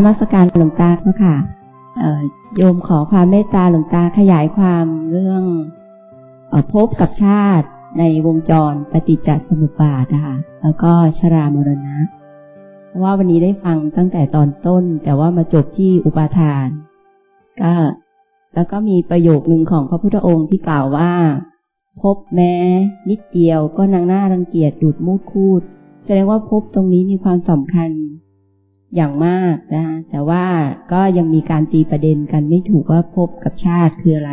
กราบนมัสการหลวงตาเจ้าค่ะโยมขอความเมตตาหลวงตาขยายความเรื่องอพบกับชาติในวงจรปฏิจจสมุปบาทนะคะแล้วก็ชรามรณะ เพราะว่าวันนี้ได้ฟังตั้งแต่ตอนต้น แต่ว่ามาจบที่อุปาทาน ก็แล้วก็มีประโยคหนึ่งของพระพุทธองค์ที่กล่าวว่า พบแม้นิดเดียวก็นางหน้ารังเกียจดูดมูดคูด แสดงว่าพบตรงนี้มีความสำคัญ อย่างมากนะแต่ว่าก็ยังมีการตีประเด็นกันไม่ถูกว่าพบกับชาติคืออะไร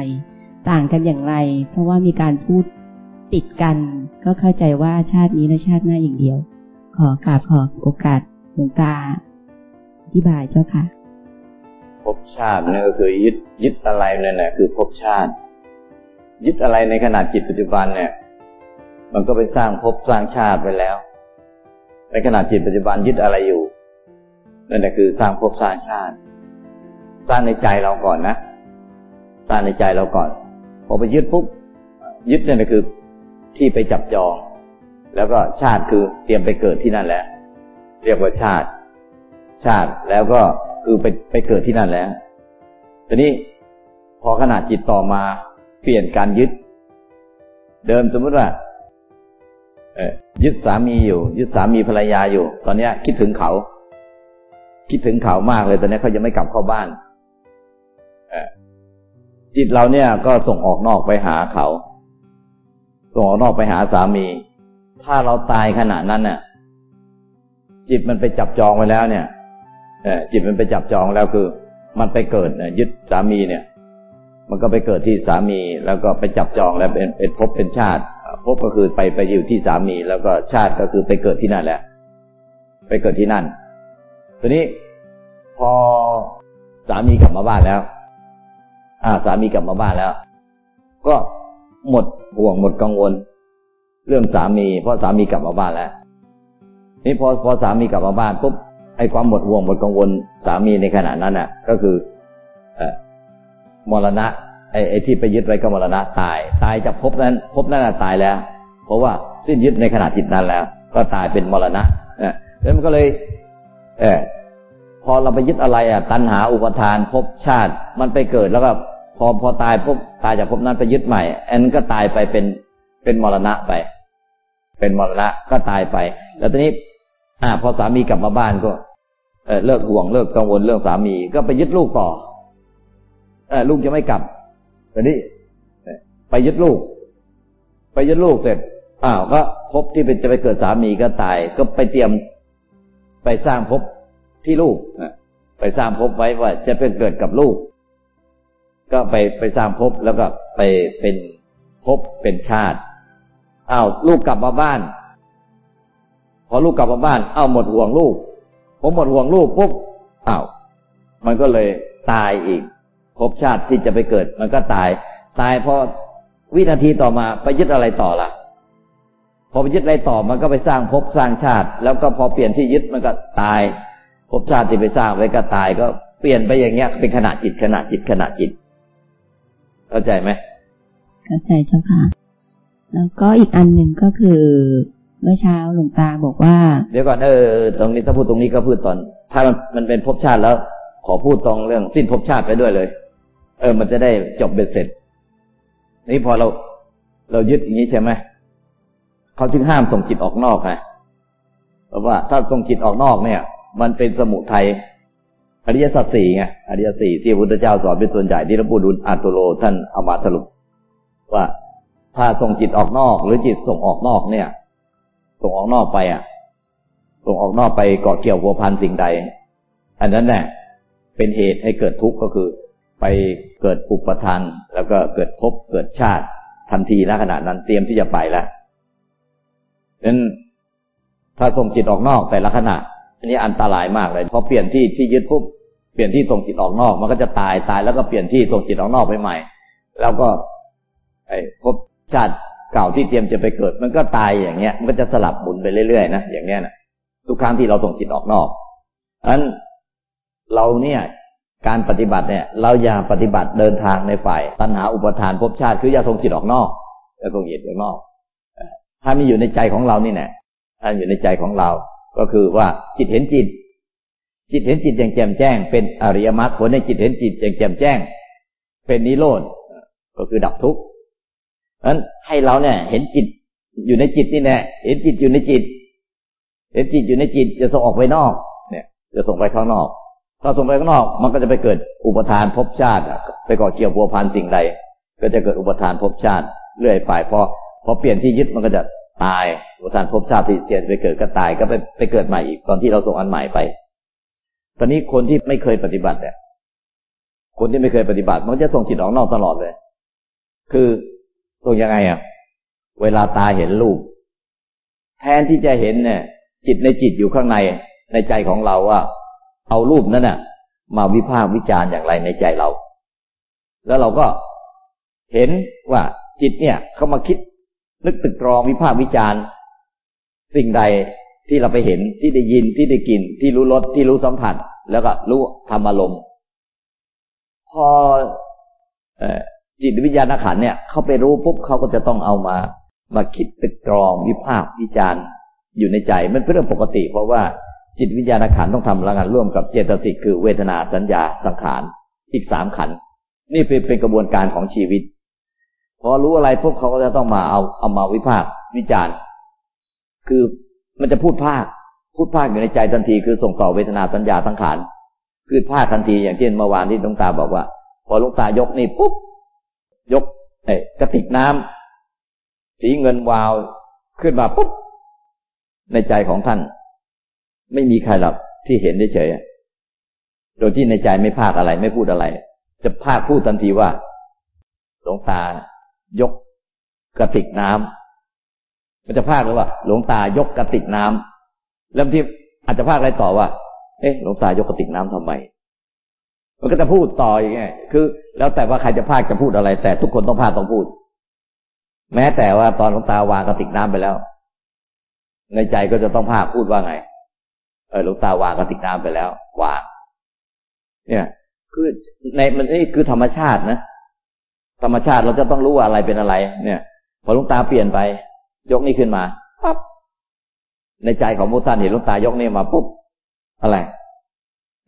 ต่างกันอย่างไร เพราะว่ามีการพูดติดกัน ก็เข้าใจว่าชาตินี้และชาติหน้าอย่างเดียว ขอกราบขอโอกาสหลวงตาอธิบายเจ้าค่ะภพชาตินี่ก็คือยึดยึดอะไรเนี่ยนะคือภพชาติ ยึดอะไรในขณะจิตปัจจุบันเนี่ย มันก็ไปสร้างภพสร้างชาติไปแล้ว ในขณะจิตปัจจุบันยึดอะไรอยู่ นั่นแหละคือสร้างภพสร้างชาติ สร้างในใจเราก่อนนะ สร้างในใจเราก่อน พอไปยึดปุ๊บยึดนั่นคือที่ไปจับจอง แล้วก็ชาติคือเตรียมไปเกิดที่นั่นแล้ว เรียกว่าชาติ ชาติแล้วก็คือไปไปเกิดที่นั่นแล้วทีนี้พอขนาดจิตต่อมาเปลี่ยนการยึด เดิมสมมติว่ายึดสามีอยู่ ยึดสามีภรรยาอยู่ ตอนนี้คิดถึงเขา คิดถึงเขามากเลยตอนนี้เขายังไม่กลับเข้าบ้านจิตเราเนี่ยก็ส่งออกนอกไปหาเขา ส่งออกนอกไปหาสามี ถ้าเราตายขณะนั้นเนี่ยจิตมันไปจับจองไว้แล้วเนี่ยจิตมันไปจับจองแล้วคือ มันไปเกิดยึดสามีเนี่ย มันก็ไปเกิดที่สามี แล้วก็ไปจับจองแล้วเป็นเป็นภพเป็นชาติภพก็คือไปไปอยู่ที่สามี แล้วก็ชาติก็คือไปเกิดที่นั่นแหละ ไปเกิดที่นั่น ทีนี้พอสามีกลับมาบ้านแล้ว อ่า สามีกลับมาบ้านแล้ว ก็หมดห่วงหมดกังวล เรื่องสามี เพราะสามีกลับมาบ้านแล้ว นี่พอพอสามีกลับมาบ้านปุ๊บไอ้ความหมดห่วงหมดกังวล สามีในขณะนั้นน่ะ ก็คือเอมรณะไอ้ไอ้ที่ไปยึดไว้ก็มรณะตาย ตายจากภพนั้นภพนั้นตายแล้ว เพราะว่าสิ้นยึดในขณะจิตนั้นแล้ว ก็ตายเป็นมรณะเนี่ยแล้วมันก็เลย เออพอเราไปยึดอะไรอะ ตัณหาอุปทานภพชาติ มันไปเกิดแล้วก็พอพอตายพบตายจากภพนั้นไปยึดใหม่อันก็ตายไปเป็นเป็นมรณะไป เป็นมรณะก็ตายไป แล้วตอนนี้ อ่า พอสามีกลับมาบ้านก็ เออเลิกห่วงเลิกกังวลเรื่องสามี ก็ไปยึดลูกต่อ เออลูกจะไม่กลับตอนนี้ ไปยึดลูก ไปยึดลูกเสร็จอ้าวก็พบที่เป็นจะไปเกิดสามีก็ตาย ก็ไปเตรียม ไปสร้างภพที่ลูกไปสร้างภพไว้ว่าจะเป็นเกิดกับลูก ก็ไปไปสร้างภพแล้วก็ไปเป็นภพเป็นชาติอ้าวลูกกลับมาบ้าน พอลูกกลับมาบ้านอ้าวหมดห่วงลูกผมหมดห่วงลูกปุ๊บอ้าวมันก็เลยตายอีกภพชาติที่จะไปเกิด มันก็ตาย ตายพอวินาทีต่อมาไปยึดอะไรต่อล่ะ อไปยึดอะไรต่อมันก็ไปสร้างภพสร้างชาติ แล้วก็พอเปลี่ยนที่ยึดมันก็ตายภพชาติที่ไปสร้างไว้ก็ตายก็เปลี่ยนไปอย่างเงี้ย เป็นขณะจิตขณะจิตขณะจิต เข้าใจไหมเข้าใจเจ้าค่ะ แล้วก็อีกอันหนึ่งก็คือเมื่อเช้าหลวงตาบอกว่า เดี๋ยวก่อนเออตรงนี้ถ้าพูดตรงนี้ก็พูดตอน ถ้ามันมันเป็นภพชาติแล้ว ขอพูดตรงเรื่อง สิ้นภพชาติไปด้วยเลย เออ มันจะได้จบเบ็ดเสร็จ นี่พอเรา เรายึดอย่างนี้ใช่ไหม เขาจึงห้ามส่งจิตออกนอกไงเพราะว่าถ้าส่งจิตออกนอกเนี่ย มันเป็นสมุทัยอริยสัจสี่ไงอริยสี่ที่พระพุทธเจ้าสอนเป็นส่วนใหญ่ที่พระพุทธอัตโตโลท่านเอามาสรุป ว่าถ้าส่งจิตออกนอก หรือจิตส่งออกนอกเนี่ย ส่งออกนอกไปอะ ส่งออกนอกไปเกาะเกี่ยวพัวพันสิ่งใด อันนั้นแหละเป็นเหตุให้เกิดทุกข์ก็คือ ไปเกิดอุปทานแล้วก็เกิดภพเกิดชาติทันทีณขณะนั้นเตรียมที่จะไปแล้ว นั้นถ้าส่งจิตออกนอกแต่ละขณะ อันนี้อันตรายมากเลยพอเปลี่ยนที่ที่ยึดปุ๊บเปลี่ยนที่ส่งจิตออกนอก มันก็จะตายตายแล้วก็เปลี่ยนที่ส่งจิตออกนอกไปใหม่ แล้วก็ ไอ้พบชาติเก่าที่เตรียมจะไปเกิด มันก็ตายอย่างเงี้ย มันก็จะสลับหมุนไปเรื่อยๆนะอย่างเงี้ยนะทุกครั้งที่เราส่งจิตออกนอกอันเราเนี่ยการปฏิบัติเนี่ย เราอย่าปฏิบัติเดินทางในฝ่าย ตัณหาอุปทานภพชาติ คืออย่าส่งจิตออกนอกอย่าส่งจิตออกนอก ถ้ามีอยู่ในใจของเรานี่แน่ถ้าอยู่ในใจของเรา ก็คือว่าจิตเห็นจิต จิตเห็นจิตอย่างแจ่มแจ้ง เป็นอริยมรรคผลในจิตเห็นจิตอย่างแจ่มแจ้ง เป็นนิโรธก็คือดับทุกข์นั้นให้เราเนี่ยเห็นจิตอยู่ในจิตนี่แหละเห็นจิตอยู่ในจิต เห็นจิตอยู่ในจิตจะส่งออกไปนอก เนี่ย จะส่งไปข้างนอก ถ้าส่งไปข้างนอก มันก็จะไปเกิดอุปทานภพชาติไปก่อเกี่ยวพัวพันสิ่งใด ก็จะเกิดอุปทานภพชาติเรื่อยไปพอ พอเปลี่ยนที่ยึดมันก็จะตายอุปทานภพชาติที่เปลี่ยนไปเกิดก็ตายก็ไปไปเกิดใหม่อีกตอนที่เราส่งอันใหม่ไป ตอนนี้คนที่ไม่เคยปฏิบัติเนี่ย คนที่ไม่เคยปฏิบัติ มันจะส่งจิตออกนอกตลอดเลย คือส่งยังไงอะ เวลาตาเห็นรูป แทนที่จะเห็นเนี่ย จิตในจิตอยู่ข้างในในใจของเราว่า เอารูปนั้นน่ะ มาวิพากษ์วิจารณ์อย่างไรในใจเรา แล้วเราก็เห็นว่าจิตเนี่ยเขามาคิด นึกตึกตรองวิพากษ์วิจารณ์ สิ่งใดที่เราไปเห็นที่ได้ยินที่ได้กลิ่นที่รู้รสที่รู้สัมผัส แล้วก็รู้ธรรมอารมณ์พอจิตวิญญาณขันเนี่ยเขาไปรู้ปุ๊บเขาก็จะต้องเอามา มาคิดตึกตรองวิพากษ์วิจารณ์อยู่ในใจมันเป็นเรื่องปกติ เพราะว่าจิตวิญญาณขันต้องทำงานร่วมกับเจตสิกคือเวทนาสัญญาสังขารอีกสามขันนี่เป็นกระบวนการของชีวิต พอรู้อะไรปุ๊บเขาก็จะต้องมาเอาเอามาวิพากษ์วิจารณ์ คือมันจะพูดภาค พูดภาคอยู่ในใจทันที คือส่งต่อเวทนาสัญญาสังขารคือภาคทันทีอย่างเช่นเมื่อวานที่ลุงตาบอกว่า พอลุงตายกนี่ปุ๊บยก เอ้กระติกน้ำสีเงินวาวขึ้นมาปุ๊บในใจของท่าน ไม่มีใครหลับที่เห็นได้เฉยโดยที่ในใจไม่ภาคอะไร ไม่พูดอะไร จะภาคพูดทันทีว่าหลวงตา ยกกระติกน้ำมันจะภาคเลยว่า หลวงตายกกระติกน้ำแล้วที่อาจจะภาคอะไรต่อว่า เอ๊ะหลวงตายกกระติกน้ำทำไม มันก็จะพูดต่ออย่างเงี้ยคือ แล้วแต่ว่าใครจะภาคจะพูดอะไร แต่ทุกคนต้องภาคต้องพูด แม้แต่ว่าตอนหลวงตาวางกระติกน้ำไปแล้ว ในใจก็จะต้องภาคพูดว่าไง เออหลวงตาวางกระติกน้ำไปแล้ววางเนี่ย คือในมันนี่คือธรรมชาตินะ ธรรมชาติเราจะต้องรู้ว่าอะไรเป็นอะไร เนี่ยพอลุงตาเปลี่ยนไป ยกนี่ขึ้นมาปั๊บในใจของมุตันเห็นลุงตายกนี่มาปุ๊บอะไร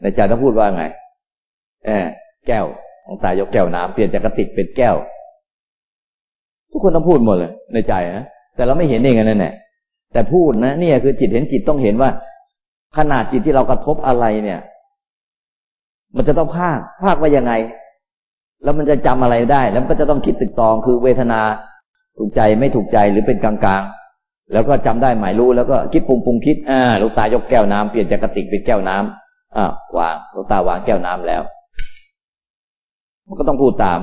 ในใจต้องพูดว่าไงเออแก้วลุงตายกแก้วน้ำเปลี่ยนจากกระติกเป็นแก้ว ทุกคนต้องพูดหมดเลย ในใจนะแต่เราไม่เห็นเองนั่นแหละแต่พูดนะเนี่ยคือจิตเห็นจิตต้องเห็นว่า ขนาดจิตที่เรากระทบอะไรเนี่ย มันจะต้องภาคภาคว่ายังไง แล้วมันจะจำอะไรได้ แล้วก็จะต้องคิดตึกตองคือเวทนาถูกใจไม่ถูกใจหรือเป็นกลางๆ แล้วก็จำได้หมายรู้แล้วก็คิดปรุงปรุงคิดอ่าลูกตายกแก้วน้ำเปลี่ยนจากกระติกเป็นแก้วน้ำอ่าวางลูกตาวางแก้วน้ำแล้ว มันก็ต้องพูดตาม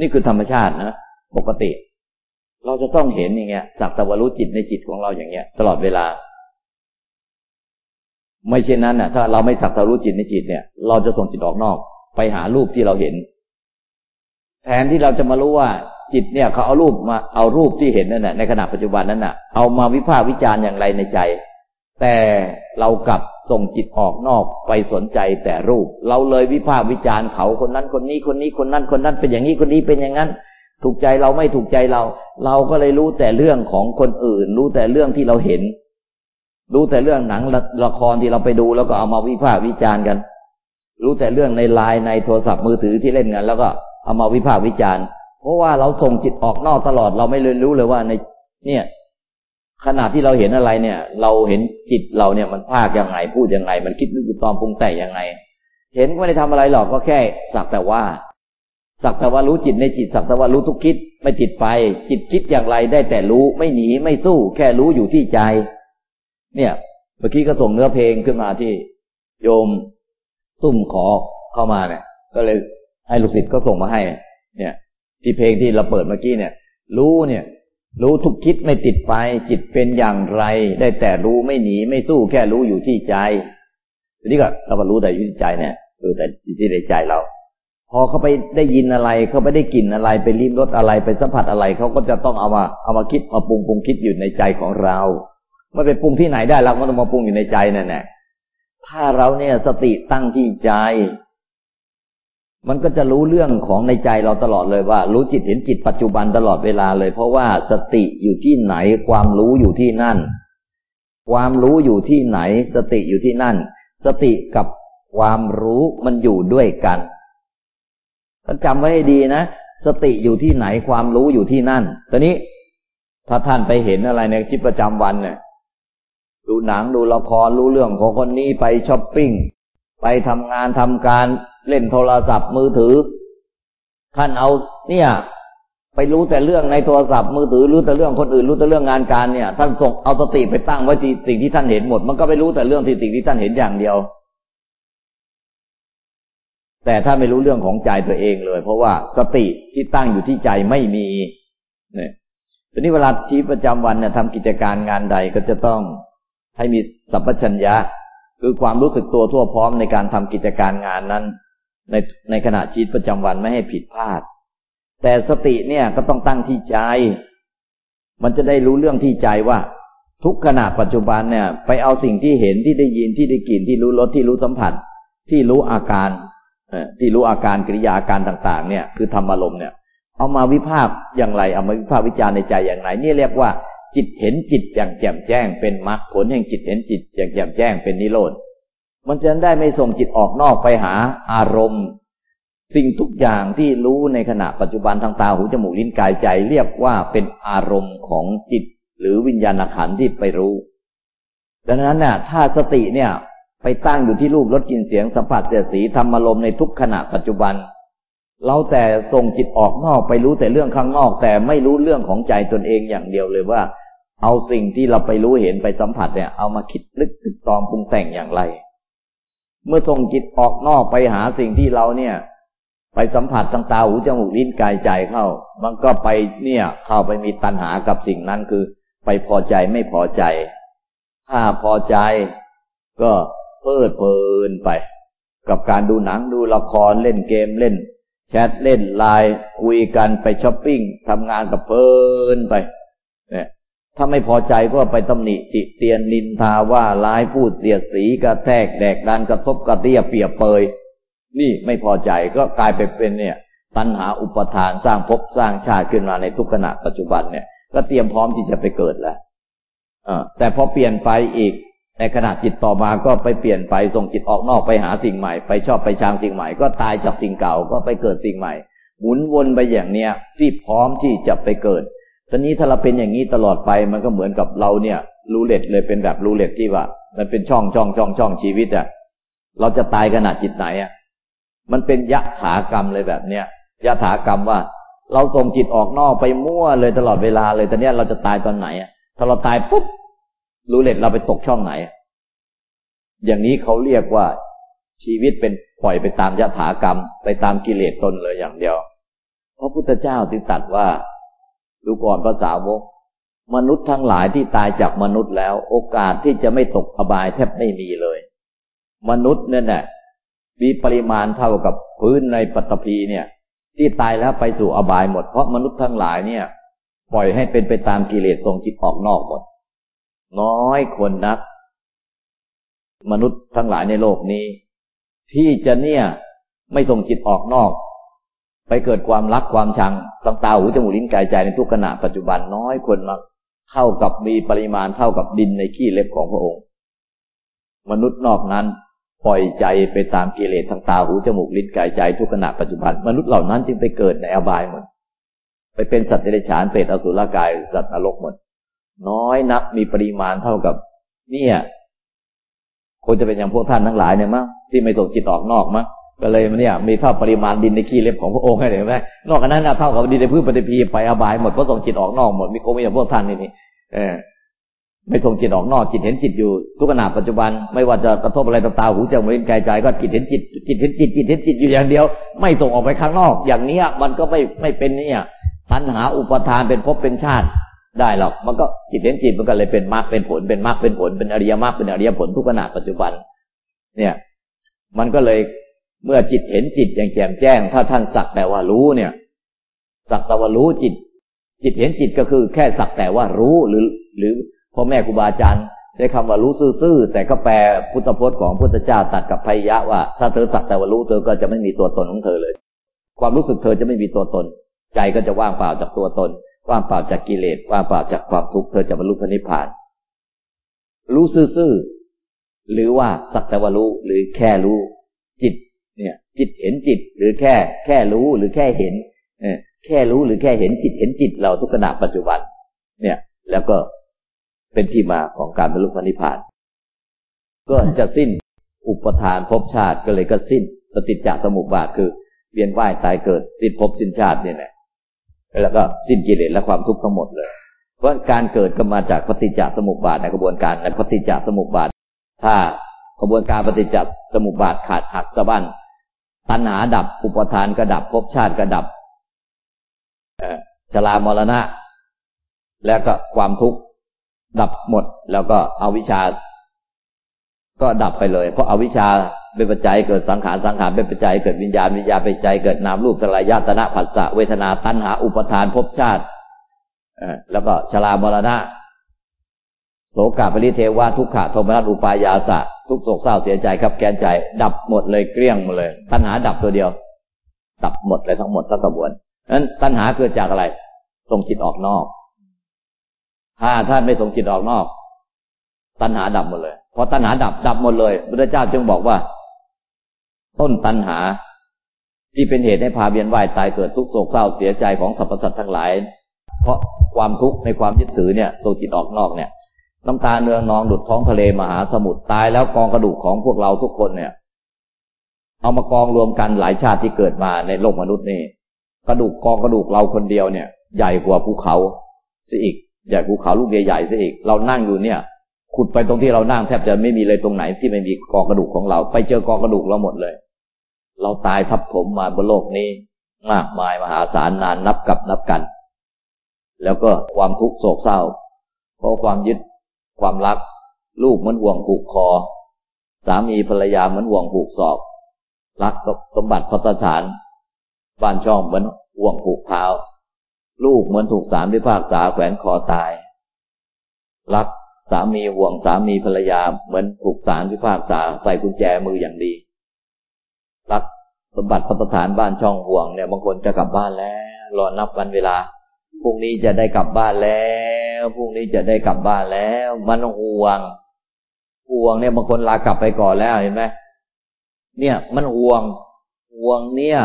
นี่คือธรรมชาตินะปกติ เราจะต้องเห็นอย่างเงี้ยสักตะวรู้จิตในจิตของเราอย่างเงี้ย ตลอดเวลา ไม่เช่นนั้นน่ะ ถ้าเราไม่สักตะรู้จิตในจิตเนี่ย เราจะส่งจิตออกนอก ไปหารูปที่เราเห็น แทนที่เราจะมารู้ว่าจิตเนี่ยเขาเอารูปมาเอารูปที่เห็นนั่นแหละในขณะปัจจุบันนั้นน่ะ เอามาวิพากษ์วิจารณ์อย่างไรในใจ แต่เรากลับส่งจิตออกนอกไปสนใจแต่รูป เราเลยวิพากษ์วิจารณ์เขาคนนั้นคนนี้คนนี้คนนั้นคนนั้นเป็นอย่างนี้คนนี้เป็นอย่างนั้น ถูกใจเราไม่ถูกใจเรา เราก็เลยรู้แต่เรื่องของคนอื่น รู้แต่เรื่องที่เราเห็น รู้แต่เรื่องหนังละครที่เราไปดูแล้วก็เอามาวิพากษ์วิจารณ์กัน รู้แต่เรื่องในไลน์ในโทรศัพท์มือถือที่เล่นกัน แล้วก็ เอามาวิพากษ์วิจารณ์ เพราะว่าเราส่งจิตออกนอกตลอดเราไม่เลยรู้เลยว่าใน เนี่ย ขณะที่เราเห็นอะไรเนี่ย เราเห็นจิตเราเนี่ยมันภาคยังไงพูดยังไง มันคิดนึกตอมปรุงแต่งยังไง เห็นไม่ได้ทำอะไรหรอกก็แค่สักแต่ว่าสักแต่ว่ารู้จิตในจิตสักแต่ว่ารู้ทุกคิดไม่ติดไป จิตคิดอย่างไรได้แต่รู้ไม่หนีไม่สู้ แค่รู้อยู่ที่ใจ เนี่ยเมื่อกี้ก็ส่งเนื้อเพลงขึ้นมาที่ โยม ตุ้มขอเข้ามาเนี่ย ก็เลย ให้ลูกศิษย์ก็ส่งมาให้ เนี่ย ที่เพลงที่เราเปิดเมื่อกี้เนี่ย รู้เนี่ย รู้ทุกคิดไม่ติดไป จิตเป็นอย่างไร ได้แต่รู้ไม่หนีไม่สู้แค่รู้อยู่ที่ใจทีนี้ก็เราก็รู้แต่อยู่ที่ใจเนี่ยรู้แต่ที่ในใจเรา พอเขาไปได้ยินอะไรเขาไปได้กลิ่นอะไรไปลิ้มรสอะไรไปสัมผัสอะไรเขาก็จะต้องเอามาเอามาคิดมาปรุงปรุงคิดอยู่ในใจของเราไม่ไปปรุงที่ไหนได้เราก็ต้องมาปรุงอยู่ในใจนั่นแหละถ้าเราเนี่ยสติตั้งที่ใจ มันก็จะรู้เรื่องของในใจเราตลอดเลยว่า รู้จิตเห็นจิตปัจจุบันตลอดเวลาเลย เพราะว่าสติอยู่ที่ไหนความรู้อยู่ที่นั่น ความรู้อยู่ที่ไหน สติอยู่ที่นั่น สติกับความรู้มันอยู่ด้วยกันท่านจำไว้ให้ดีนะสติอยู่ที่ไหนความรู้อยู่ที่นั่น ตอนนี้ถ้าท่านไปเห็นอะไรในชีวิตประจำวันเนี่ยดูหนังดูละครรู้เรื่องของคนนี้ไปช้อปปิ้งไปทำงานทำการ เล่นโทรศัพท์มือถือท่านเอา เนี่ย ไปรู้แต่เรื่องในโทรศัพท์มือถือรู้แต่เรื่องคนอื่น รู้แต่เรื่องงานการเนี่ย ท่านส่งเอาสติไปตั้งไว้ที่สิ่งที่ท่านเห็นหมด มันก็ไปรู้แต่เรื่องที่สิ่งที่ท่านเห็นอย่างเดียว แต่ถ้าไม่รู้เรื่องของใจตัวเองเลย เพราะว่าสติที่ตั้งอยู่ที่ใจไม่มีเนี่ยทีนี้เวลาชีวิตประจำวันเนี่ยทำกิจการงานใดก็จะต้องให้มีสัพพัญญะ คือความรู้สึกตัวทั่วพร้อมในการทำกิจการงานนั้น ในในขณะชีวิตประจำวันไม่ให้ผิดพลาด แต่สติเนี่ยก็ต้องตั้งที่ใจ มันจะได้รู้เรื่องที่ใจว่า ทุกขณะปัจจุบันเนี่ย ไปเอาสิ่งที่เห็นที่ได้ยินที่ได้กลิ่นที่รู้รสที่รู้สัมผัส ที่รู้อาการที่รู้อาการกิริยาอาการต่าง ๆ เนี่ยคือธรรมอารมณ์เนี่ย เอามาวิพากษ์อย่างไร เอามาวิพากษ์วิจารณ์ในใจอย่างไรนี่เรียกว่าจิตเห็นจิตอย่างแจ่มแจ้งเป็นมรรคผลแห่งจิตเห็นจิตอย่างแจ่มแจ้งเป็นนิโรธ มันจะได้ไม่ส่งจิตออกนอกไปหาอารมณ์ สิ่งทุกอย่างที่รู้ในขณะปัจจุบันทางตาหูจมูกลิ้นกายใจ เรียกว่าเป็นอารมณ์ของจิต หรือวิญญาณขันธ์ที่ไปรู้ ดังนั้นเนี่ยถ้าสติเนี่ย ไปตั้งอยู่ที่รูปรสกลิ่นเสียงสัมผัสเสียสีธรรมารมณ์ในทุกขณะปัจจุบัน เราแต่ส่งจิตออกนอกไปรู้แต่เรื่องข้างนอก แต่ไม่รู้เรื่องของใจตนเองอย่างเดียวเลยว่า เอาสิ่งที่เราไปรู้เห็นไปสัมผัสเนี่ย เอามาคิดลึกตึกตอมปรุงแต่งอย่างไร เมื่อส่งจิตออกนอกไปหาสิ่งที่เราเนี่ย ไปสัมผัสทางตาหูจมูกลิ้นกายใจเข้า มันก็ไปเนี่ย เข้าไปมีตัณหากับสิ่งนั้นคือ ไปพอใจไม่พอใจ ถ้าพอใจก็เพลิดเพลินไป กับการดูหนังดูละครเล่นเกมเล่น แชทเล่นไลน์คุยกันไปช้อปปิ้งทำงานกับเพลินไป เนี่ย ถ้าไม่พอใจก็ไปตำหนิติเตียนนินทาว่าร้ายพูดเสียดสีกระแทกแดกดันกระทบกระเตี้ยเปียเปย นี่ไม่พอใจก็กลายไปเป็นเนี่ย ตัณหาอุปทานสร้างภพสร้างชาติขึ้นมาในทุกขณะปัจจุบันเนี่ย ก็เตรียมพร้อมที่จะไปเกิดแล้วแต่พอเปลี่ยนไปอีก ในขณะจิตต่อมาก็ไปเปลี่ยนไปส่งจิตออกนอกไปหาสิ่งใหม่ ไปชอบไปชางสิ่งใหม่ ก็ตายจากสิ่งเก่าก็ไปเกิดสิ่งใหม่ หมุนวนไปอย่างเนี้ยที่พร้อมที่จะไปเกิด ตอนนี้ถ้าเราเป็นอย่างนี้ตลอดไปมันก็เหมือนกับเราเนี่ยรูเล็ตเลยเป็นแบบรูเล็ตที่ว่า มันเป็นช่องช่องช่องช่องชีวิตอะเราจะตายขณะจิตไหนอะมันเป็นยะถากรรมเลยแบบเนี้ยยะถากรรมว่า เราส่งจิตออกนอกไปมั่วเลยตลอดเวลาเลยตอนนี้เราจะตายตอนไหนอะถ้าเราตายปุ๊บรูเล็ตเราไปตกช่องไหน อย่างนี้เขาเรียกว่าชีวิตเป็นปล่อยไปตามยะถากรรม ไปตามกิเลสตนเลยอย่างเดียวพระพุทธเจ้าที่ตัดว่า ดูก่อนภาษาวก มนุษย์ทั้งหลายที่ตายจากมนุษย์แล้ว โอกาสที่จะไม่ตกอบายแทบไม่มีเลย มนุษย์เนี่ยนะมีปริมาณเท่ากับพื้นในปัตตภีเนี่ย ที่ตายแล้วไปสู่อบายหมด เพราะมนุษย์ทั้งหลายเนี่ย ปล่อยให้เป็นไปตามกิเลสตรงจิตออกนอกหมด น้อยคนนัก มนุษย์ทั้งหลายในโลกนี้ ที่จะเนี่ยไม่ส่งจิตออกนอก ไปเกิดความรักความชังตั้งตาหูจมูกลิ้นกายใจในทุกขณะปัจจุบันน้อยคนมาเท่ากับมีปริมาณเท่ากับดินในขี้เล็บของพระองค์ มนุษย์นอกนั้นปล่อยใจไปตามกิเลสทางตาหูจมูกลิ้นกายใจทุกขณะปัจจุบัน มนุษย์เหล่านั้นจึงไปเกิดในอบายหมดไปเป็นสัตว์เดรัจฉานเปรตอสุรกายสัตว์นรกหมด น้อยนักมีปริมาณเท่ากับ เนี่ยคนจะเป็นอย่างพวกท่านทั้งหลายเนี่ยมั้งที่ไม่ส่งจิตออกนอกมั้ง ก็เลยมันเนี่ยมีเท่าปริมาณดินในขี้เล็บของพระองค์เห็นไหมนอกจากนั้นเท่ากับดินในพืชปฏิพีไปอบายหมดเพราะส่งจิตออกนอกหมดมีโกมีอย่างพวกท่านนี่นี่เออไม่ส่งจิตออกนอกจิตเห็นจิตอยู่ทุกขณะปัจจุบัน ไม่ว่าจะกระทบอะไรตาหูจมูกลิ้นกายใจก็จิตเห็นจิตจิตเห็นจิตจิตเห็นจิตอยู่อย่างเดียว ไม่ส่งออกไปข้างนอก อย่างเนี้ย มันก็ไม่ไม่เป็นเนี่ยปัญหาอุปทานเป็นภพเป็นชาติได้หรอกมันก็จิตเห็นจิตมันก็เลยเป็นมรรคเป็นผลเป็นมรรคเป็นผลเป็นอริยมรรคเป็นอริยผลทุกขณะปัจจุบัน เนี่ย มันก็เลย เมื่อจิตเห็นจิตอย่างแจ่มแจ้ง ถ้าท่านสักแต่ว่ารู้เนี่ย สักแต่ว่ารู้จิต จิตเห็นจิตก็คือแค่สักแต่ว่ารู้หรือ หรือพ่อแม่ครูบาอาจารย์ได้คำว่ารู้ซื่อๆแต่ก็แปลพุทธพจน์ของพุทธเจ้าตัดกับพยะว่า ถ้าเธอสักแต่ว่ารู้เธอก็จะไม่มีตัวตนของเธอเลย ความรู้สึกเธอจะไม่มีตัวตน ใจก็จะว่างเปล่าจากตัวตน ว่างเปล่าจากกิเลสว่างเปล่าจากความทุกข์เธอจะบรรลุพระนิพพาน รู้ซื่อๆหรือว่าสักแต่ว่ารู้หรือแค่รู้ จิตเห็นจิต หรือแค่ แค่รู้หรือแค่เห็นแค่รู้หรือแค่เห็นจิตเห็นจิตเราทุกขณะปัจจุบัน เนี่ย แล้วก็เป็นที่มาของการบรรลุพระนิพพาน ก็จะสิ้นอุปทานภพชาติก็เลยก็สิ้นปฏิจจสมุปบาทคือเวียนว่ายตายเกิดสิ้นภพสิ้นชาติเนี่ยแหละแล้วก็สิ้นกิเลสและความทุกข์ทั้งหมดเลย เพราะการเกิดก็มาจากปฏิจจสมุปบาทในกระบวนการในปฏิจจสมุปบาท ถ้ากระบวนการปฏิจจสมุปบาทขาดหักสะบั้น ตัณหาดับ อุปทานก็ดับภพชาติก็ดับชรามรณะ แล้วก็ความทุกข์ดับหมด แล้วก็อวิชา ก็ดับไปเลย เพราะอาวิชชาเป็นปัจจัยเกิดสังขารสังขารเป็นปัจจัยเกิดวิญญาณวิญญาณเป็นปัจจัยเกิดนามรูปสลายญาตนะผัสสะเวทนาตัณหา อุปทานภพชาติแล้วก็ชรามรณะโสกาปริเทวะทุกขะโทมนัสอุปายาสะ ทุกโศกเศร้าเสียใจครับแกนใจ ดับหมดเลยเกลี้ยงหมดเลย ตัณหาดับตัวเดียว ดับหมดเลยทั้งหมดทั้งกระบวนนั้นตัณหาเกิดจากอะไรส่งจิตออกนอก ถ้าท่านไม่ส่งจิตออกนอก ตัณหาดับหมดเลยพอตัณหาดับดับหมดเลยพระเจ้าจึงบอกว่า ต้นตัณหาที่เป็นเหตุให้พาเวียนว่ายตายเกิดทุกโศกเศร้าเสียใจของสรรพสัตว์ทั้งหลาย เพราะความทุกข์ในความยึดถือเนี่ยตัวจิตออกนอกเนี่ย น้ำตาเนืองนองดุดท้องทะเลมหาสมุทรตายแล้วกองกระดูกของพวกเราทุกคนเนี่ย เอามากองรวมกันหลายชาติที่เกิดมาในโลกมนุษย์นี่กระดูกกองกระดูกเราคนเดียวเนี่ย ใหญ่กว่าภูเขาสิอีกใหญ่ภูเขาลูกใหญ่ๆสิอีก เรานั่งอยู่เนี่ย ขุดไปตรงที่เรานั่งแทบจะไม่มีเลยตรงไหนที่ไม่มีกองกระดูกของเรา ไปเจอกองกระดูกเราหมดเลย เราตายทับถมมาบนโลกนี้ มากมายมหาศาลนานนับกับนับกัน แล้วก็ความทุกข์โศกเศร้าเพราะความยึด ความรัก ลูกเหมือนห่วงผูกคอ สามีภรรยาเหมือนห่วงผูกศอก รักสมบัติพัฒฐานบ้านช่องเหมือนห่วงผูกเท้า ลูกเหมือนถูกสารพิพากษาแขวนคอตาย รักสามีห่วงสามีภรรยาเหมือนถูกสารพิพากษาใส่กุญแจมืออย่างดี รักสมบัติพัฒฐานบ้านช่องห่วงเนี่ยบางคนจะกลับบ้านแล้ว รอนับวันเวลาพรุ่งนี้จะได้กลับบ้านแล้ว พรุ่งนี้จะได้กลับบ้านแล้ว มันห่วง ห่วงเนี่ยบางคนลากลับไปก่อนแล้วเห็นไหมเนี่ย มันห่วง ห่วงเนี่ย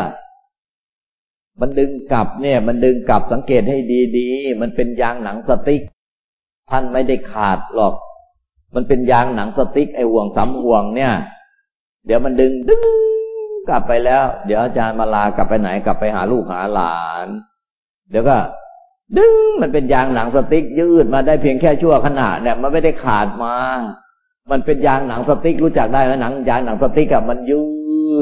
มันดึงกลับเนี่ย มันดึงกลับสังเกตให้ดีๆมันเป็นยางหนังสติ๊ก ท่านไม่ได้ขาดหรอก มันเป็นยางหนังสติ๊กไอห่วงสำห่วงเนี่ย เดี๋ยวมันดึงดึงกลับไปแล้ว เดี๋ยวอาจารย์มาลากลับไปไหนกลับไปหาลูกหาหลาน เดี๋ยวก็ ดึงมันเป็นยางหนังสติ๊กยืดมาได้เพียงแค่ชั่วขณะเนี่ยมันไม่ได้ขาดมา มันเป็นยางหนังสติ๊กรู้จักได้ไหมหนังยางหนังสติ๊กอะมันยื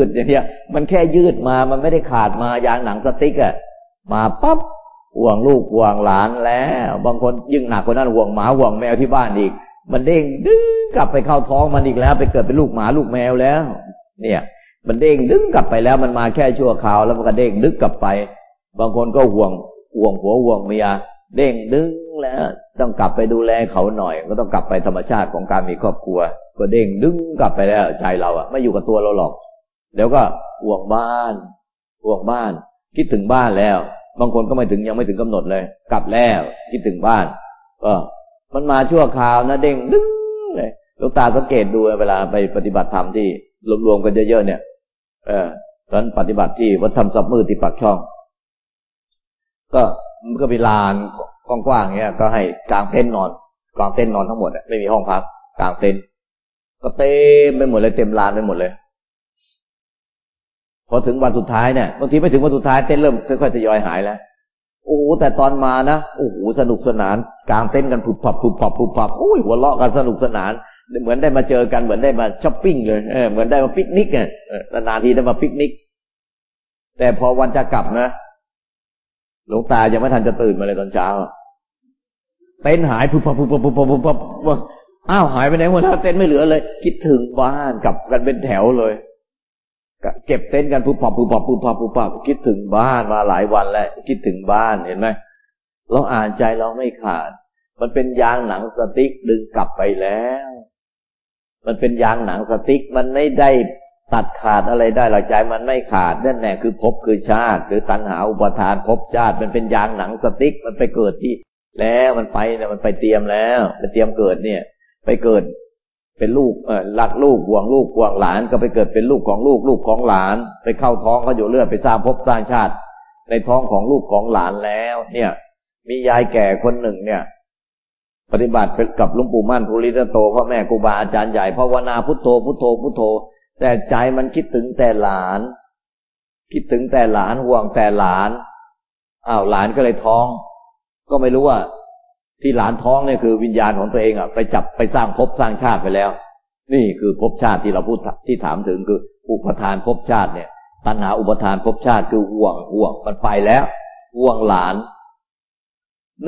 ดอย่างเงี้ย มันแค่ยืดมามันไม่ได้ขาดมายางหนังสติ๊กอะมาปั๊บห่วงลูกห่วงหลานแล้ว บางคนยิ่งหนักกว่านั้นห่วงหมาห่วงแมวที่บ้านอีก มันเด้งดึงกลับไปเข้าท้องมันอีกแล้ว ไปเกิดเป็นลูกหมาลูกแมวแล้ว เนี่ย มันเด้งดึงกลับไปแล้วมันมาแค่ชั่วคราวแล้วมันก็เด้งดึกกลับไป บางคนก็ห่วง ห่วงหัวห่วงเมียเด้งดึงแล้วต้องกลับไปดูแลเขาหน่อย ก็ต้องกลับไปธรรมชาติของการมีครอบครัว ก็เด้งดึงกลับไปแล้วใจเราอะไม่อยู่กับตัวเราหรอกเดี๋ยวก็ห่วงบ้านห่วงบ้าน คิดถึงบ้านแล้ว บางคนก็ไม่ถึงยังไม่ถึงกำหนดเลย กลับแล้ว คิดถึงบ้านก็มันมาชั่วคราวนะเด้งดึงเลยลูกตาสังเกตดูเวลาไปปฏิบัติธรรมที่รวมๆกันเยอะๆเนี่ย เออตอนปฏิบัติที่วัดธรรมสับมือที่ปักช่อง ก็มันก็มีลานกว้างๆเงี้ย ก็ให้กางเต็นท์นอนกางเต็นท์นอนทั้งหมดไม่มีห้องพักกางเต็นท์ก็เต็มไปหมดเลยเต็มลานไปหมดเลย พอถึงวันสุดท้ายเนี่ยบางทีไม่ถึงวันสุดท้ายเต็นท์เริ่มค่อยๆทยอยหายแล้วโอ้โหแต่ตอนมานะโอ้โหสนุกสนานกางเต็นท์กันผุบผับผุบผับผุบผับโอ้ยหัวเราะกันสนุกสนาน เหมือนได้มาเจอกันเหมือนได้มาช้อปปิ้งเลยเออเหมือนได้มาปิกนิกไงนานทีได้มาปิกนิก แต่พอวันจะกลับนะ หลวงตายังไม่ทันจะตื่นมาเลยตอนเช้า เต็นท์หายพุบพับพุบพับพุบพับพุบพับอ้าวหายไปไหนหมดแล้วเต็นท์ไม่เหลือเลย คิดถึงบ้านกลับกันเป็นแถวเลยเก็บเต็นกันพุบพับพุบพับพุบพับพุบพับคิดถึงบ้านมาหลายวันแล้วคิดถึงบ้านเห็นไหมเราอ่านใจเราไม่ขาด มันเป็นยางหนังสติ๊กดึงกลับไปแล้ว มันเป็นยางหนังสติ๊กมันไม่ได้ ตัดขาดอะไรได้หลักใจมันไม่ขาดนั่นแหละคือภพคือชาติหรือตัณหาอุปทานภพชาติมันเป็นยางหนังสติ๊กมันไปเกิดที่ แล้วมันไปเนี่ยมันไปเตรียมแล้วไปเตรียมเกิดเนี่ย ไปเกิดเป็นลูกเออรักลูกห่วงลูกห่วงหลานก็ไปเกิดเป็นลูกของลูกลูกของหลาน ไปเข้าท้องเขาอยู่เรื่อยไปสร้างภพสร้างชาติ ในท้องของลูกของหลานแล้ว เนี่ย มียายแก่คนหนึ่งเนี่ยปฏิบัติกับหลวงปู่มั่นภูริตโตพ่อแม่ครูบาอาจารย์ใหญ่ภาวนาพุทโธพุทโธพุทโธ แต่ใจมันคิดถึงแต่หลาน คิดถึงแต่หลานห่วงแต่หลานอ้าวหลานก็เลยท้อง ก็ไม่รู้ว่า ที่หลานท้องเนี่ยคือวิญญาณของตัวเองอะไปจับไปสร้างภพสร้างชาติไปแล้ว นี่คือภพชาติที่เราพูดที่ถามถึงคือ อุปทานภพชาติเนี่ย ตัณหาอุปทานภพชาติคือห่วงห่วงมันไปแล้ว ห่วงหลาน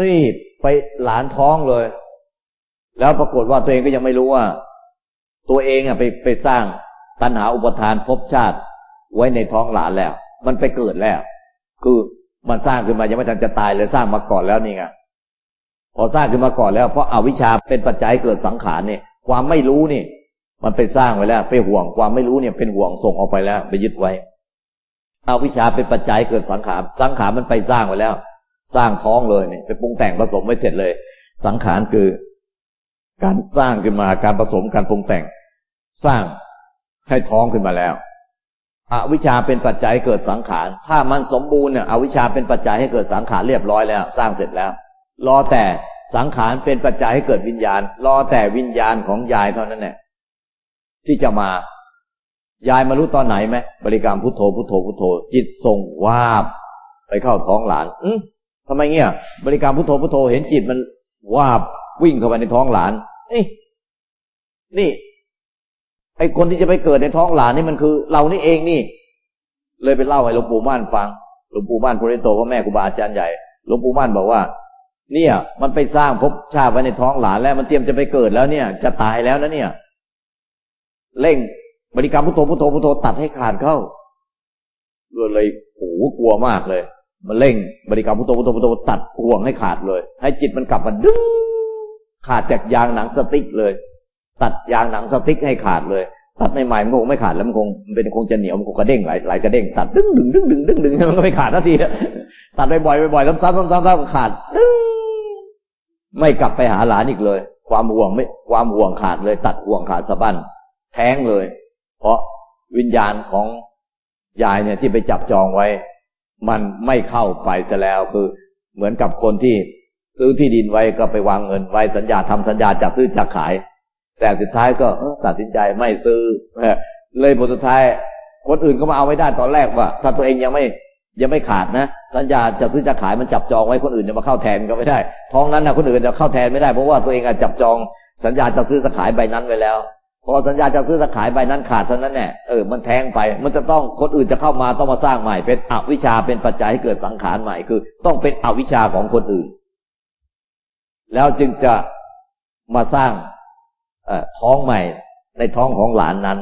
นี่ไปหลานท้องเลย แล้วปรากฏว่าตัวเองก็ยังไม่รู้ว่า ตัวเองอะไปไปสร้าง ตัณหาอุปทานภพชาติไว้ในท้องหลานแล้ว มันไปเกิดแล้ว คือมันสร้างขึ้นมายังไม่ทันจะตายเลยสร้างมาก่อนแล้วนี่ไงพอสร้างขึ้นมาก่อนแล้วเพราะอาวิชชาเป็นปัจจัยเกิดสังขารเนี่ย ความไม่รู้นี่ มันไปสร้างไว้แล้ว ไปห่วงความไม่รู้เนี่ยเป็นห่วงส่งออกไปแล้ว ไปยึดไว้อาวิชชาเป็นปัจจัยเกิดสังขารสังขารมันไปสร้างไว้แล้ว สร้างท้องเลยเนี่ยไปปรุงแต่งผสมไว้เสร็จเลย สังขารคือ การสร้างขึ้นมาการผสมการปรุงแต่ง สร้าง ให้ท้องขึ้นมาแล้วอวิชชาเป็นปัจจัยเกิดสังขาร ถ้ามันสมบูรณ์เนี่ยอวิชชาเป็นปัจจัยให้เกิดสังขารเรียบร้อยแล้ว สร้างเสร็จแล้ว รอแต่สังขารเป็นปัจจัยให้เกิดวิญญาณ รอแต่วิญญาณของยายเท่านั้นแหละที่จะมา ยายมารู้ตอนไหนไหมบริกรรมพุทโธพุทโธพุทโธ จิตส่งวาบ ไปเข้าท้องหลานอืมทำไมเงี้ย บริกรรมพุทโธพุทโธเห็นจิตมันวาบวิ่งเข้าไปในท้องหลานนี่นี่ ไอ้คนที่จะไปเกิดในท้องหลานนี่มันคือ เรานี่เองนี่ เลยไปเล่าให้หลวงปู่ม่านฟัง หลวงปู่ม่านพระโตพ่อแม่ครูบาอาจารย์ใหญ่ หลวงปู่ม่านบอกว่า เนี่ย มันไปสร้างภพชาติไว้ในท้องหลานแล้ว มันเตรียมจะไปเกิดแล้วเนี่ย จะตายแล้วนะเนี่ย เร่งบริกรรมพุทโธพุทโธพุทโธตัดให้ขาดเข้าเลยโอ้กลัวมากเลย มันเร่งบริกรรมพุทโธพุทโธพุทโธตัดห่วงให้ขาดเลย ให้จิตมันกลับมาดึงขาดจากยางหนังสติ๊กเลย ตัดยางหนังสติ๊กให้ขาดเลย ตัดใหม่ๆมันคงไม่ขาดแล้วมันคงมันเป็นคงจะเหนียวมันคงกระเด้งหลายหลายกระเด้งตัดดึงดึงดึงดึงดึงดึงมันก็ไม่ขาดทันทีตัดบ่อยๆบ่อยๆซ้ำๆซ้ำๆซ้ำขาดดึงไม่กลับไปหาหลานอีกเลย ความห่วงไม่ความห่วงขาดเลย ตัดห่วงขาดสะบั้นแท้งเลย เพราะวิญญาณของยายเนี่ยที่ไปจับจองไว้ มันไม่เข้าไปซะแล้วคือเหมือนกับคนที่ซื้อที่ดินไว้ก็ไปวางเงินไว้สัญญาทำสัญญาจับซื้อจับขาย แต่สุดท้ายก็ตัดสินใจไม่ซื้อเลยผลสุดท้าย คนอื่นก็มาเอาไว้ได้ตอนแรกว่า ถ้าตัวเองยังไม่ยังไม่ขาดนะสัญญาจะซื้อจะขายมันจับจองไว้คนอื่นจะมาเข้าแทนก็ไม่ได้ท้องนั้นนะคนอื่นจะเข้าแทนไม่ได้เพราะว่าตัวเองอาจจับจอง สัญญาจะซื้อจะขายใบนั้นไว้แล้วพอสัญญาจะซื้อจะขายใบนั้นขาดเท่านั้นแน่เออมันแทงไป มันจะต้องคนอื่นจะเข้ามาต้องมาสร้างใหม่เป็นอวิชชาเป็นปัจจัยให้เกิดสังขารใหม่คือ ต้องเป็นอวิชชาของคนอื่น แล้วจึงจะมาสร้าง ท้องใหม่ในท้องของหลานนั้น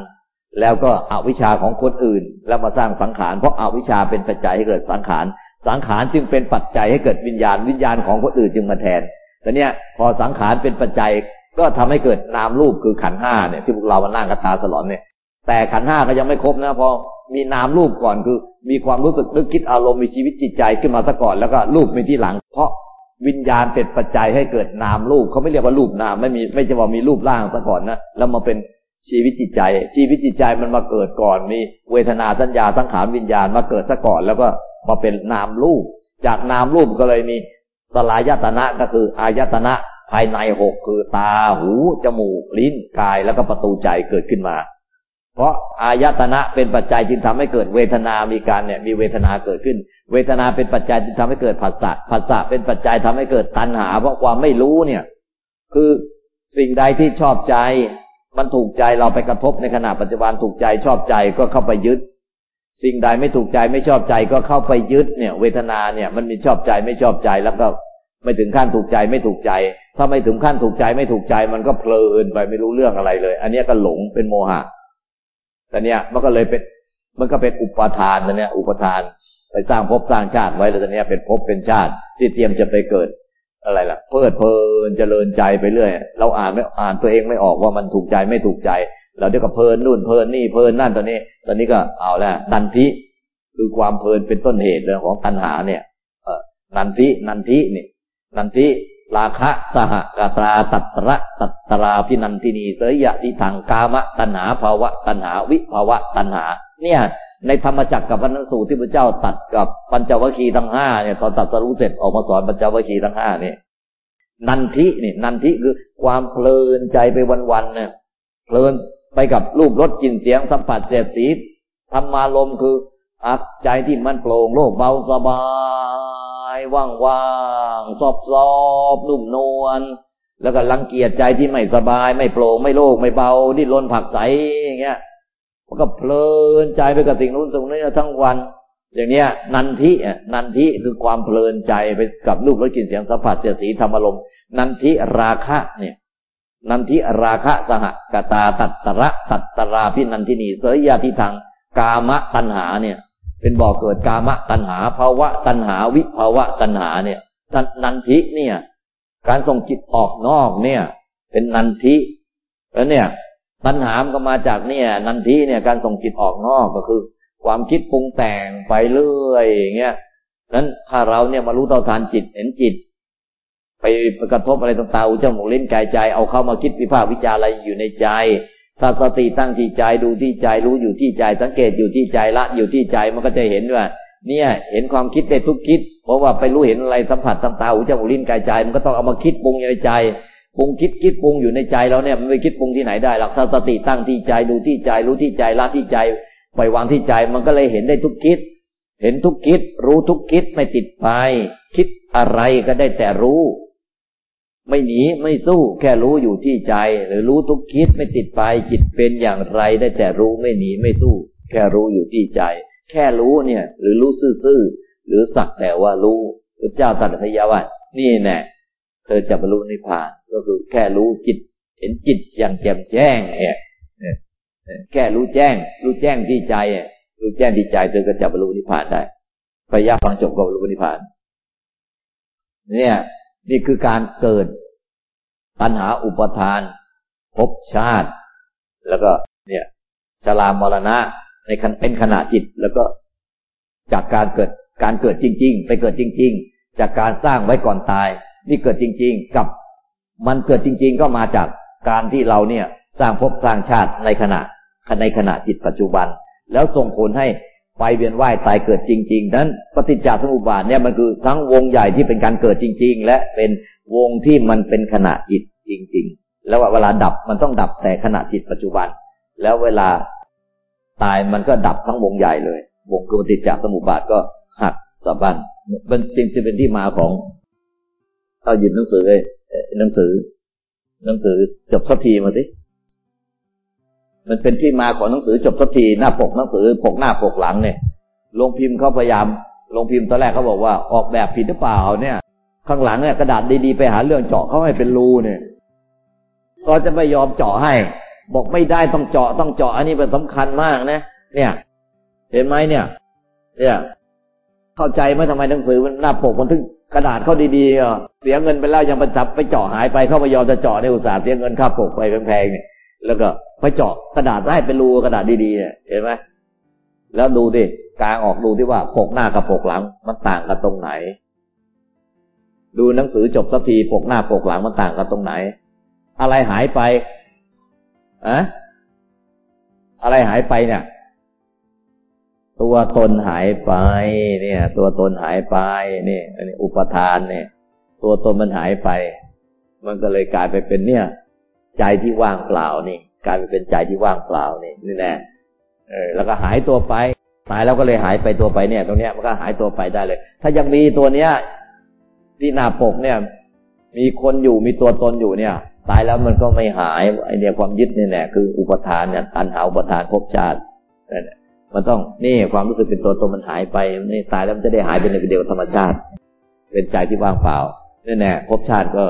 แล้วก็อวิชชาของคนอื่น แล้วมาสร้างสังขาร เพราะอาวิชชาเป็นปัจจัยให้เกิดสังขาร สังขารจึงเป็นปัจจัยให้เกิดวิญญาณ วิญญาณของคนอื่นจึงมาแทนแต่เนี้ยพอสังขารเป็นปัจจัยก็ทำให้เกิดนามรูปคือขันห้าเนี่ยที่พวกเรามานั่งกระตาสลอนเนี่ย แต่ขันห้าก็ยังไม่ครบนะพอมีนามรูปก่อนคือ มีความรู้สึกนึกคิดอารมณ์มีชีวิตจิตใจขึ้นมาซะก่อนแล้วก็รูปมีที่หลัง เพราะ วิญญาณเป็นปัจจัยให้เกิดนามรูปเขาไม่เรียกว่ารูปนามไม่มีไม่จะว่ามีรูปร่างซะก่อนนะแล้วมาเป็นชีวิตจิตใจ ชีวิตจิตใจมันมาเกิดก่อน มีเวทนาสัญญาสังขารวิญญาณมาเกิดซะก่อน แล้วก็มาเป็นนามรูป จากนามรูปก็เลยมีสลายตนะก็คืออายตนะภายในหกคือตาหู จมูก ลิ้นกายแล้วก็ประตูใจเกิดขึ้นมา เพราะอายตนะเป็นปัจจัยจึงทำให้เกิดเวทนา มีการเนี่ยมีเวทนาเกิดขึ้น เวทนาเป็นปัจจัยจึงทำให้เกิดผัสสะผัสสะเป็นปัจจัยทำให้เกิดตัณหา เพราะความไม่รู้เนี่ย คือสิ่งใดที่ชอบใจ มันถูกใจเราไปกระทบในขณะปัจจุบันถูกใจชอบใจก็เข้าไปยึด สิ่งใดไม่ถูกใจไม่ชอบใจก็เข้าไปยึดเนี่ย เวทนาเนี่ยมันมีชอบใจไม่ชอบใจแล้วก็ไม่ถึงขั้นถูกใจไม่ถูกใจ ถ้าไม่ถึงขั้นถูกใจไม่ถูกใจมันก็เพลินไปไม่รู้เรื่องอะไรเลย อันนี้ก็หลงเป็นโมหะ แต่เนี้ยมันก็เลยเป็นมันก็เป็นอุปทานนะเนี่ยอุปทาน ไปสร้างภพสร้างชาติไว้แล้วตอนนี้เป็นภพเป็นชาติ ที่เตรียมจะไปเกิดอะไรล่ะ เพลิดเพลินเจริญใจไปเรื่อย เราอ่านไม่อ่านตัวเองไม่ออกว่ามันถูกใจไม่ถูกใจ เราเดี๋ยวก็เพลินนู่นเพลินนี่เพลินนั่นตอนนี้ ตอนนี้ก็เอาล้วนันทิคือความเพลินเป็นต้นเหตุเรื่องของตัณหาเนี่ยเอนันทินันทินี่นันทิ ราคะสหกตราตัตระตัตราพินันทินีเสยยะทิทางกามะตัณหาภาวะตัณหาวิภาวะตัณหา เนี่ย ในธรรมจักรกับพันสูตรที่พระเจ้าตัดกับปัญจวัคคีย์ทั้งห้าเนี่ยตอนตัดสรู้เสร็จออกมาสอนปัญจวัคคีย์ทั้งห้าเนี่ยนันทินี่นันทิคือความเพลินใจไปวันๆเนี่ยเพลินไปกับรูปรสกลิ่นเสียงสัมผัสเสียสีธรรมารมคืออักใจที่มันโปร่งโล่งเบาสบาย ว่างๆ ซอบซอบนุ่มนวล แล้วก็รังเกียจใจที่ไม่สบาย ไม่โปร่ง ไม่โล่ง ไม่เบา ดิ้นรนผักใสอย่างเงี้ย มันก็เพลินใจไปกับสิ่งนู้นสิ่งนี้ทั้งวัน อย่างเนี้ย นันทินันทิคือความเพลินใจไปกับรูปรสกลิ่นเสียงสัมผัสเสียสีธรรมารมนันทิราคะเนี่ยนันทิราคะสหกตาตัตระตัตราพินันทินีเสยยาทิทางกามะตัณหาเนี่ย เป็นบ่อเกิดกามะตัณหาภาวะตัณหาวิภาวะตัณหาเนี่ยนันทิเนี่ย การส่งจิตออกนอกเนี่ย เป็นนันทิแล้วเนี่ยตัณหามก็มาจากเนี่ย นันทิเนี่ยการส่งจิตออกนอกก็คือ ความคิดปรุงแต่งไปเรื่อยอย่างเงี้ยนั้นถ้าเราเนี่ยมารู้เท่าทานจิตเห็นจิต ไปกระทบอะไรต่างๆหูจมูกลิ้นกายใจ เอาเข้ามาคิดวิพากษ์วิจารอะไรอยู่ในใจ ถ้าสติตั้งที่ใจดูที่ใจรู้อยู่ที่ใจ สังเกตอยู่ที่ใจละอยู่ที่ใจมันก็จะเห็นว่า เนี่ย เห็นความคิดได้ทุกคิด เพราะว่าไปรู้เห็นอะไรสัมผัสตางๆหูจมูกลิ้นกายใจ มันก็ต้องเอามาคิดปรุงอยู่ในใจปรุงคิดคิดปรุงอยู่ในใจเราเนี่ยมันไม่คิดปรุงที่ไหนได้หรอกถ้าสติตั้งที่ใจดูที่ใจ รู้ที่ใจละที่ใจปล่อยวางที่ใจมันก็เลยเห็นได้ทุกคิด เห็นทุกคิด รู้ทุกคิดไม่ติดไป คิดอะไรก็ได้แต่รู้ ไม่หนีไม่สู้แค่รู้อยู่ที่ใจ หรือรู้ทุกคิดไม่ติดไปจิตเป็นอย่างไรได้แต่รู้ไม่หนีไม่สู้ แค่รู้อยู่ที่ใจ แค่รู้เนี่ย หรือรู้ซื่อๆหรือสักแต่ว่ารู้พระเจ้าตรัสพยาว่านี่แน่เธอจะบรรลุนิพพาน ก็คือแค่รู้จิต เห็นจิตอย่างแจ่มแจ้งเนี่ยแค่รู้แจ้ง รู้แจ้งที่ใจรู้แจ้งที่ใจเธอก็จะบรรลุนิพพานได้พยาฟังจบก็บรรลุนิพพาน เนี่ย นี่คือการเกิดปัญหาอุปทานภพชาติ แล้วก็เนี่ยชรามรณะในเป็นขณะจิตแล้วก็จากการเกิดการเกิดจริง ๆ ไปเกิดจริง ๆ จากการสร้างไว้ก่อนตาย นี่เกิดจริง ๆ กับมันเกิดจริง ๆ ก็มาจากการที่เราเนี่ยสร้างภพสร้างชาติในขณะในขณะจิตปัจจุบัน แล้วส่งผลให้ ไปเวียนว่ายตายเกิดจริง ๆ นั้นปฏิจจสมุปบาทเนี่ยมันคือทั้งวงใหญ่ที่เป็นการเกิดจริง ๆ และเป็นวงที่มันเป็นขณะจิตจริง ๆ แล้วเวลาดับมันต้องดับแต่ขณะจิตปัจจุบัน แล้วเวลาตายมันก็ดับทั้งวงใหญ่เลย วงคือปฏิจจสมุปบาทก็หักสะบั้นมันจริงจะเป็นที่มาของเอาหยิบหนังสือเลยหนังสือ หนังสือจบสักทีมาสิ มันเป็นที่มาของหนังสือจบสักทีหน้าปกหนังสือปกหน้าปกหลังเนี่ยลงพิมพ์เขาพยายามลงพิมพ์ตอนแรกเขาบอกว่าออกแบบผิดหรือเปล่าเนี่ย ข้างหลังเนี่ยกระดาษดีๆไปหาเรื่องเจาะเขาให้เป็นรูเนี่ย ก็จะไม่ยอมเจาะให้ บอกไม่ได้ต้องเจาะต้องเจาะอันนี้เป็นสำคัญมากนะเนี่ย เห็นไหมเนี่ย เนี่ย เข้าใจไหมทำไมหนังสือมันหน้าปกมันถึงกระดาษเขาดีๆเสียเงินไปแล้วยังปจับไปเจาะหายไปเข้ามายอมจะเจาะในอุตสาห์เสียเงินค่าปกไปแพงๆเนี่ย แล้วก็ไปเจาะกระดาษได้เป็นรูกระดาษดีๆเนี่ยเห็นไหมแล้วดูดิกลางออกดูที่ว่าปกหน้ากับปกหลังมันต่างกันตรงไหน ดูหนังสือจบสักทีปกหน้าปกหลังมันต่างกันตรงไหน อะไรหายไปอะอะไรหายไปเนี่ย ตัวตนหายไป เนี่ย ตัวตนหายไปนี่อันนี้อุปทานเนี่ย ตัวตนมันหายไป มันก็เลยกลายไปเป็นเนี่ย ใจที่ว่างเปล่านี่กลายเป็นใจที่ว่างเปล่านี่นี่แน่เออแล้วก็หายตัวไปตายแล้วก็เลยหายไปตัวไปเนี่ย ตรงเนี้ยมันก็หายตัวไปได้เลย ถ้ายังมีตัวเนี้ย ที่หน้าปกเนี่ย มีคนอยู่มีตัวตนอยู่เนี่ย ตายแล้วมันก็ไม่หายไอเนี่ยความยึดนี่แน่คืออุปทานเนี่ยตันหาอุปทานภพชาติมันต้องนี่ความรู้สึกเป็นตัวตนมันหายไปนี่ตายแล้วมันจะได้หายเป็นเดียวธรรมชาติ เป็นใจที่ว่างเปล่านี่แน่ภพชาติก็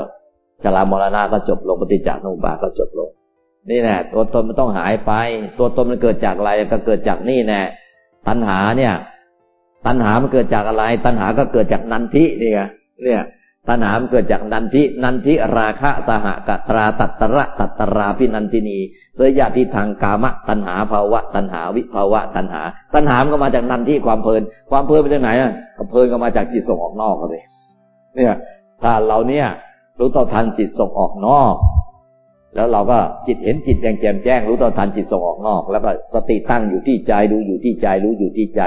ชรามรณะก็จบลงปฏิจจสมุปบาทก็จบลง นี่แน่ตัวตนมันต้องหายไป ตัวตนมันเกิดจากอะไรก็เกิดจากนี่แน่ตัณหาเนี่ย ตัณหามันเกิดจากอะไร ตัณหาก็เกิดจากนันทินี่ไงเนี่ย ตัณหามันเกิดจากนันทิ นันทิราคะสหกตราตัตระตัตราพินันทินีเสยยะที่ทางกามะ ตัณหาภาวะ ตัณหาวิภาวะ ตัณหา ตัณหามันก็มาจากนันทิความเพลิน ความเพลินมาจากไหนอะเพลินก็มาจากจิตส่งออกนอกเลยเนี่ยถ้าเราเนี่ย รู้ต่อทันจิตส่งออกนอก แล้วเราก็จิตเห็นจิตแจ้งแจ่มแจ้ง รู้ต่อทันจิตส่งออกนอก แล้วก็สติตั้งอยู่ที่ใจดูอยู่ที่ใจ รู้อยู่ที่ใจ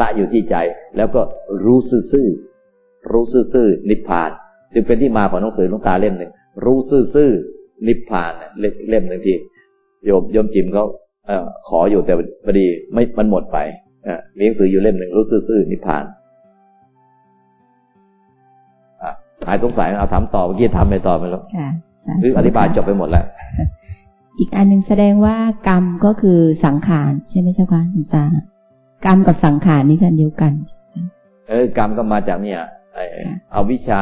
ละอยู่ที่ใจ แล้วก็รู้ซื่อรู้ซื่อนิพพาน จึงเป็นที่มาของหนังสือลุงตาเล่มหนึ่งรู้ซื่อนิพพานเล่มหนึ่งที่โยมโยมจิมเขาขออยู่แต่พอดีไม่มันหมดไปมีหนังสืออยู่เล่มหนึ่งรู้ซื่อนิพพาน หายสงสัยเอาถามต่อเมื่อกี้ทำไปต่อไปแล้วหรืออธิบายจบไปหมดแล้ว อีกอันหนึ่งแสดงว่ากรรมก็คือสังขารใช่ไหมเจ้าคะคุณตากรรมกับสังขารนี่กันเดียวกัน เออกรรมก็มาจากเนี่ยเอาวิชา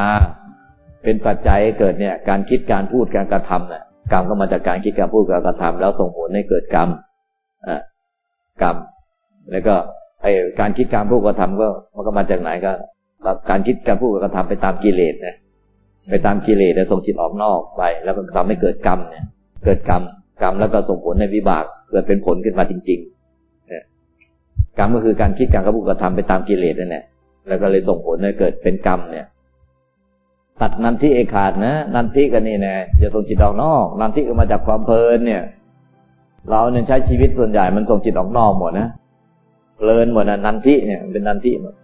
เป็นปัจจัยเกิดเนี่ย การคิดการพูดการกระทำเนี่ยกรรมก็มาจากการคิดการพูดการกระทำแล้วส่งผลให้เกิดกรรมอ่ากรรม แล้วก็ไอการคิดการพูดการกระทำก็มันก็มาจากไหนก็ การคิดการพูดการทำไปตามกิเลสนะไปตามกิเลสแล้วส่งจิตออกนอกไป แล้วก็ทำให้เกิดกรรมเนี่ย เกิดกรรมกรรมแล้วก็ส่งผลในวิบาก เกิดเป็นผลขึ้นมาจริงๆกรรมก็คือการคิดการกระพูดกระทำไปตามกิเลสนั่นแหละแล้วก็เลยส่งผลให้เกิดเป็นกรรมเนี่ยตัดนันทิเอขาดนะนันทิกันนี่แน่อย่าส่งจิตออกนอกนันทิก็มาจากความเพลินเนี่ย เราเนี่ยใช้ชีวิตส่วนใหญ่มันส่งจิตออกนอกหมดนะเพลินหมดนะนันทิเนี่ยเป็นนันทิหมด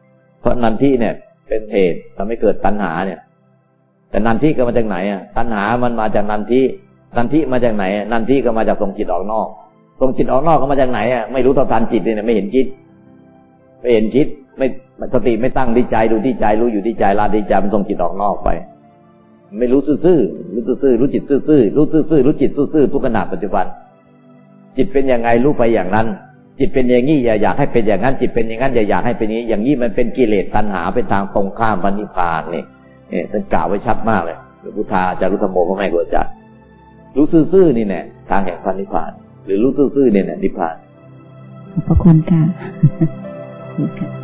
เพราะนันทิเนี่ย เป็นเหตุทำให้เกิดตัณหาเนี่ย แต่นันทิก็มาจากไหนอะตัณหามันมาจากนันทินันทิมาจากไหนนันทิก็มาจากส่งจิตออกนอกส่งจิตออกนอกก็มาจากไหนอะไม่รู้ต่อทันจิตเนี่ยไม่เห็นคิดไม่เห็นคิดไม่สติไม่ตั้งที่ใจดูที่ใจรู้อยู่ที่ใจลาที่ใจมันส่งจิตออกนอกไป ไม่รู้ซื่อๆรู้ซื่อๆรู้จิตซื่อๆรู้ซื่อๆรู้จิตซื่อๆทุกขณะปัจจุบัน จิตเป็นยังไงรู้ไปอย่างนั้น จิตเป็นอย่างนี้อย่าอยากให้เป็นอย่างนั้นจิตเป็นอย่างนั้นอย่าอยากให้เป็นนี้ อย่างนี้มันเป็นกิเลสตัณหาเป็นทางตรงข้ามพันิพานนี่เนี่ยท่านกล่าวไว้ชัดมากเลยหลวงพุทธาจารุธรรมโมพระแม่กวจัดรู้ซื่อๆนี่แน่ทางแห่งพันิพาน หรือรู้ซื่อๆเนี่ยนิพพานขอบพระคุณค่ะ